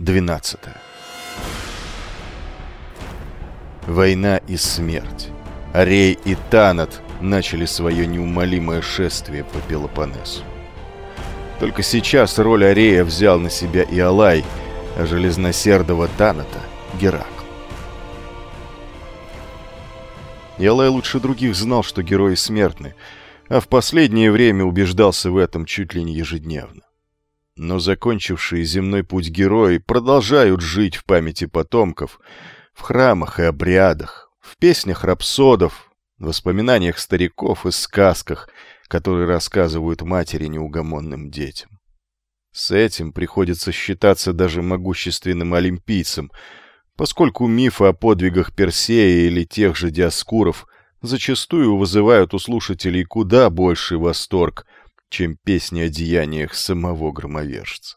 12. Война и смерть. Арей и Танат начали свое неумолимое шествие по Пелопоннесу. Только сейчас роль Арея взял на себя и Алай, а железносердого Таната — Геракл. Иолай лучше других знал, что герои смертны, а в последнее время убеждался в этом чуть ли не ежедневно. Но закончившие земной путь герои продолжают жить в памяти потомков, в храмах и обрядах, в песнях рапсодов, воспоминаниях стариков и сказках, которые рассказывают матери неугомонным детям. С этим приходится считаться даже могущественным олимпийцам, поскольку мифы о подвигах Персея или тех же Диаскуров зачастую вызывают у слушателей куда больший восторг, чем песни о деяниях самого громовержца.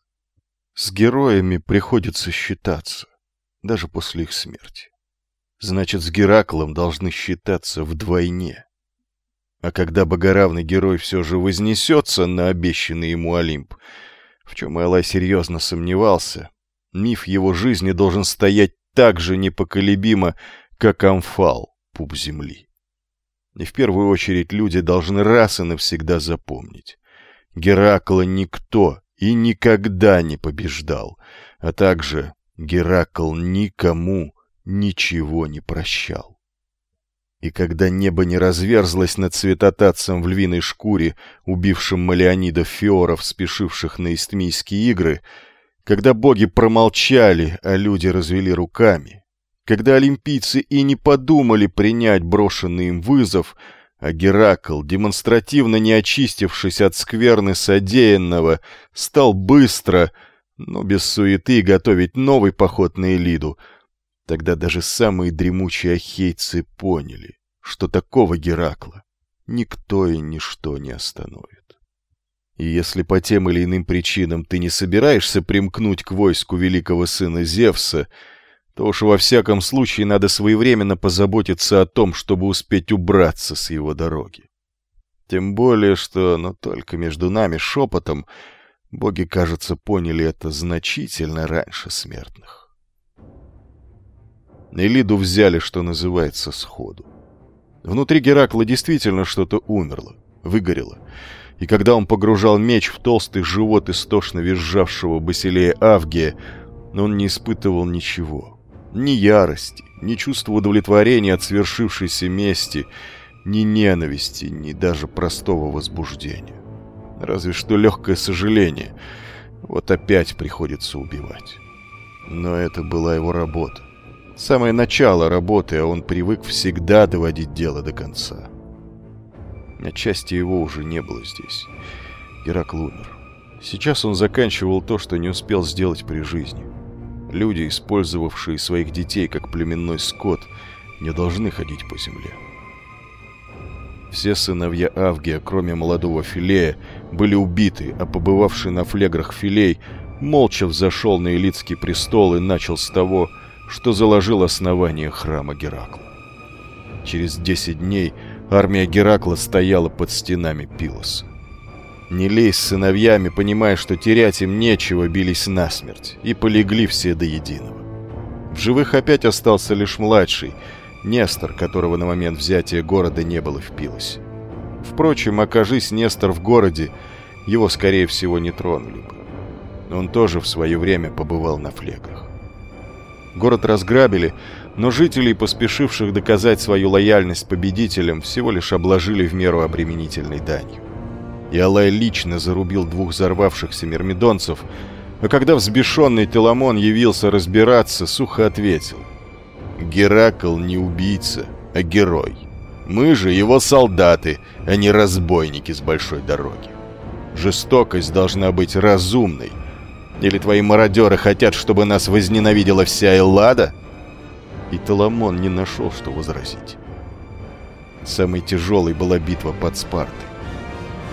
С героями приходится считаться, даже после их смерти. Значит, с Гераклом должны считаться вдвойне. А когда богоравный герой все же вознесется на обещанный ему Олимп, в чем Элай серьезно сомневался, миф его жизни должен стоять так же непоколебимо, как Амфал, пуп земли. И в первую очередь люди должны раз и навсегда запомнить. Геракла никто и никогда не побеждал, а также Геракл никому ничего не прощал. И когда небо не разверзлось над цветотатцем в львиной шкуре, убившим Малеонидов Фиоров, спешивших на Истмийские игры, когда боги промолчали, а люди развели руками, когда олимпийцы и не подумали принять брошенный им вызов — а Геракл, демонстративно не очистившись от скверны содеянного, стал быстро, но без суеты, готовить новый поход на Элиду. Тогда даже самые дремучие ахейцы поняли, что такого Геракла никто и ничто не остановит. И если по тем или иным причинам ты не собираешься примкнуть к войску великого сына Зевса, то уж во всяком случае надо своевременно позаботиться о том, чтобы успеть убраться с его дороги. Тем более, что, но только между нами шепотом, боги, кажется, поняли это значительно раньше смертных. Элиду взяли, что называется, сходу. Внутри Геракла действительно что-то умерло, выгорело. И когда он погружал меч в толстый живот истошно визжавшего Басилея Авгия, он не испытывал ничего — ни ярости, ни чувства удовлетворения от свершившейся мести, ни ненависти, ни даже простого возбуждения. Разве что легкое сожаление. Вот опять приходится убивать. Но это была его работа. Самое начало работы, а он привык всегда доводить дело до конца. Отчасти его уже не было здесь. Геракл умер. Сейчас он заканчивал то, что не успел сделать при жизни. Люди, использовавшие своих детей как племенной скот, не должны ходить по земле. Все сыновья Авгия, кроме молодого Филея, были убиты, а побывавший на флеграх Филей молча взошел на Элитский престол и начал с того, что заложил основание храма Геракла. Через десять дней армия Геракла стояла под стенами Пилоса. Не лезь с сыновьями, понимая, что терять им нечего, бились насмерть, и полегли все до единого. В живых опять остался лишь младший, Нестор, которого на момент взятия города не было в Пилосе. Впрочем, окажись Нестор в городе, его, скорее всего, не тронули бы. Он тоже в свое время побывал на флегах. Город разграбили, но жителей, поспешивших доказать свою лояльность победителям, всего лишь обложили в меру обременительной данью и Алай лично зарубил двух взорвавшихся мирмидонцев, а когда взбешенный Теламон явился разбираться, сухо ответил. «Геракл не убийца, а герой. Мы же его солдаты, а не разбойники с большой дороги. Жестокость должна быть разумной. Или твои мародеры хотят, чтобы нас возненавидела вся Эллада?» И Теламон не нашел, что возразить. Самой тяжелой была битва под Спартой.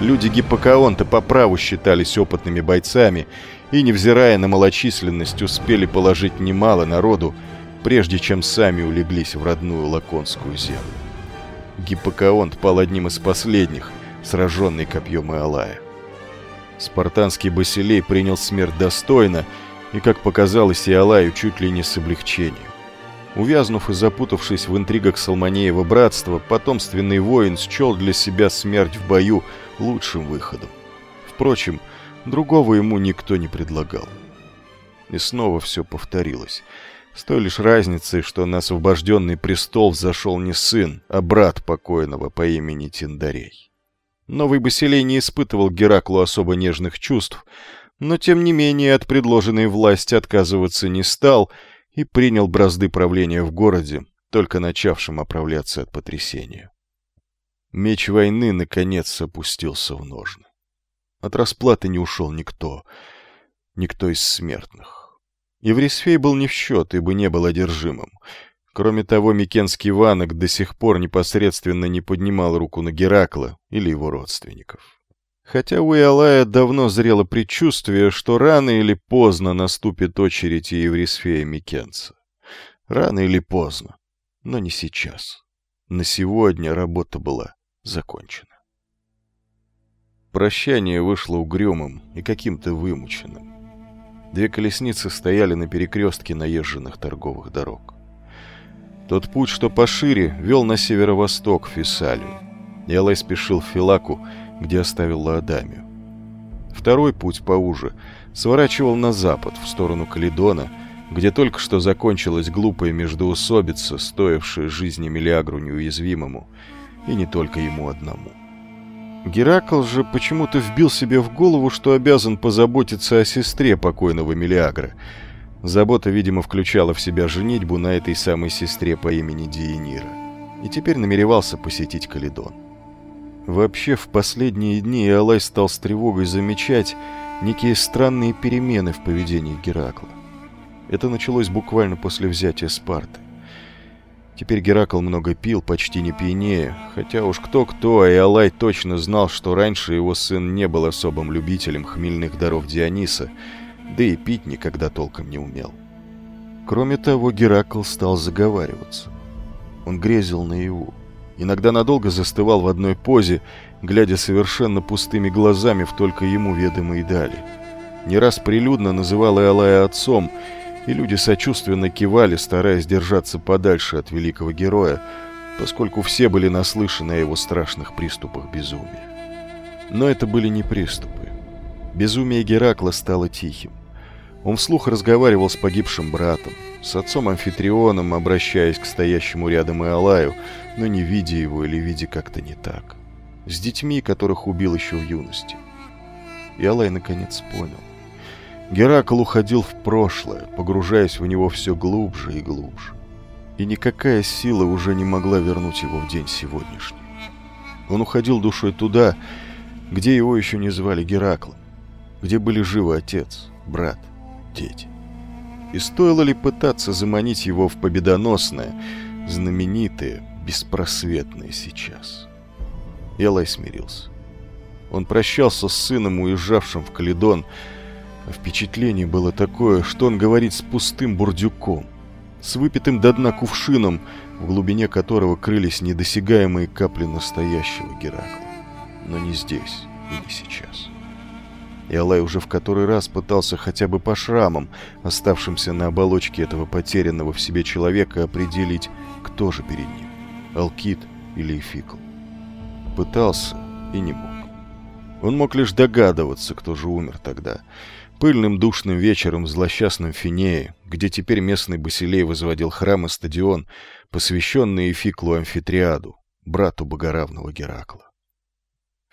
Люди Гиппокаонта по праву считались опытными бойцами и, невзирая на малочисленность, успели положить немало народу, прежде чем сами улеглись в родную Лаконскую землю. Гиппокаонт пал одним из последних, сраженный копьем Иолая. Спартанский Басилей принял смерть достойно и, как показалось Иолаю, чуть ли не с облегчением. Увязнув и запутавшись в интригах Салманеева братства, потомственный воин счел для себя смерть в бою лучшим выходом. Впрочем, другого ему никто не предлагал. И снова все повторилось. С той лишь разницей, что на освобожденный престол взошел не сын, а брат покойного по имени Тиндарей. Новый Басилей не испытывал Гераклу особо нежных чувств, но тем не менее от предложенной власти отказываться не стал — и принял бразды правления в городе, только начавшим оправляться от потрясения. Меч войны, наконец, опустился в ножны. От расплаты не ушел никто, никто из смертных. Еврисфей был не в счет, ибо не был одержимым. Кроме того, Микенский Ванок до сих пор непосредственно не поднимал руку на Геракла или его родственников. Хотя у Иолая давно зрело предчувствие, что рано или поздно наступит очередь Еврисфея Микенца. Рано или поздно, но не сейчас. На сегодня работа была закончена. Прощание вышло угрюмым и каким-то вымученным. Две колесницы стояли на перекрестке наезженных торговых дорог. Тот путь, что пошире, вел на северо-восток в Фессалию. Ялай спешил в Филаку, где оставил Лаодамию. Второй путь поуже сворачивал на запад, в сторону Каледона, где только что закончилась глупая междоусобица, стоившая жизни Мелиагру неуязвимому, и не только ему одному. Геракл же почему-то вбил себе в голову, что обязан позаботиться о сестре покойного Мелиагра. Забота, видимо, включала в себя женитьбу на этой самой сестре по имени Диенира. И теперь намеревался посетить Каледон. Вообще, в последние дни Алай стал с тревогой замечать некие странные перемены в поведении Геракла. Это началось буквально после взятия Спарты. Теперь Геракл много пил, почти не пьянее, хотя уж кто-кто, а Иолай точно знал, что раньше его сын не был особым любителем хмельных даров Диониса, да и пить никогда толком не умел. Кроме того, Геракл стал заговариваться. Он грезил наяву. Иногда надолго застывал в одной позе, глядя совершенно пустыми глазами в только ему ведомые дали. Не раз прилюдно называл Иолая отцом, и люди сочувственно кивали, стараясь держаться подальше от великого героя, поскольку все были наслышаны о его страшных приступах безумия. Но это были не приступы. Безумие Геракла стало тихим. Он вслух разговаривал с погибшим братом, с отцом Амфитрионом, обращаясь к стоящему рядом Иолаю, но не видя его или видя как-то не так. С детьми, которых убил еще в юности. Иолай наконец понял. Геракл уходил в прошлое, погружаясь в него все глубже и глубже. И никакая сила уже не могла вернуть его в день сегодняшний. Он уходил душой туда, где его еще не звали Гераклом, где были живы отец, брат, дети. И стоило ли пытаться заманить его в победоносное, знаменитое, беспросветное сейчас? Элай смирился. Он прощался с сыном, уезжавшим в Каледон, а впечатление было такое, что он говорит с пустым бурдюком, с выпитым до дна кувшином, в глубине которого крылись недосягаемые капли настоящего Геракла. Но не здесь и не сейчас. И Алай уже в который раз пытался хотя бы по шрамам, оставшимся на оболочке этого потерянного в себе человека, определить, кто же перед ним — Алкит или Эфикл. Пытался и не мог. Он мог лишь догадываться, кто же умер тогда. Пыльным душным вечером в злосчастном Финее, где теперь местный Басилей возводил храм и стадион, посвященный Эфиклу Амфитриаду, брату богоравного Геракла.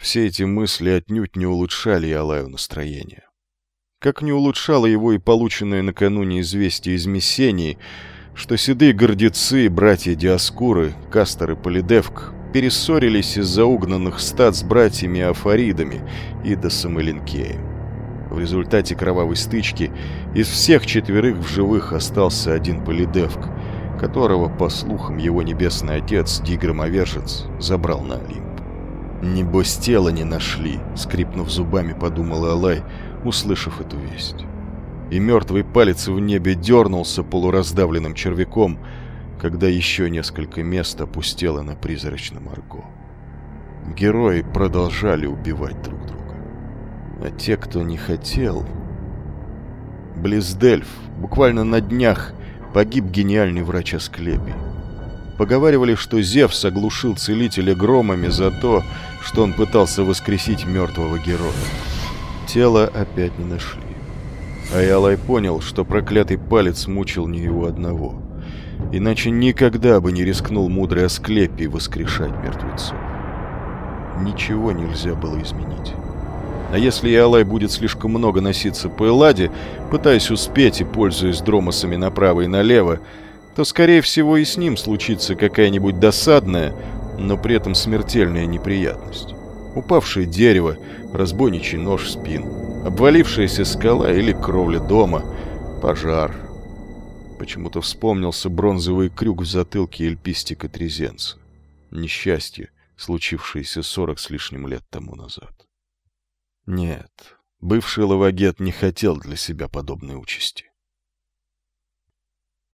Все эти мысли отнюдь не улучшали Ялаю настроение. Как не улучшало его и полученное накануне известие из Мессении, что седые гордецы, братья Диаскуры, Кастер и Полидевк перессорились из-за угнанных стад с братьями Афаридами и Линкеем. В результате кровавой стычки из всех четверых в живых остался один Полидевк, которого, по слухам, его небесный отец, Дигромовержец, забрал на Олимп. «Небось, тело не нашли», — скрипнув зубами, подумал Алай, услышав эту весть. И мертвый палец в небе дернулся полураздавленным червяком, когда еще несколько мест опустело на призрачном арго. Герои продолжали убивать друг друга. А те, кто не хотел... близ Дельф, буквально на днях, погиб гениальный врач Асклепий. Поговаривали, что Зевс оглушил целителя громами за то, что он пытался воскресить мертвого героя. Тело опять не нашли. Айалай понял, что проклятый палец мучил не его одного. Иначе никогда бы не рискнул мудрый Асклепий воскрешать мертвецов. Ничего нельзя было изменить. А если Иалай будет слишком много носиться по Элладе, пытаясь успеть и пользуясь дромосами направо и налево, то, скорее всего, и с ним случится какая-нибудь досадная, но при этом смертельная неприятность. Упавшее дерево, разбойничий нож в спину, обвалившаяся скала или кровля дома, пожар. Почему-то вспомнился бронзовый крюк в затылке эльпистика Трезенца. Несчастье, случившееся сорок с лишним лет тому назад. Нет, бывший лавагет не хотел для себя подобной участи.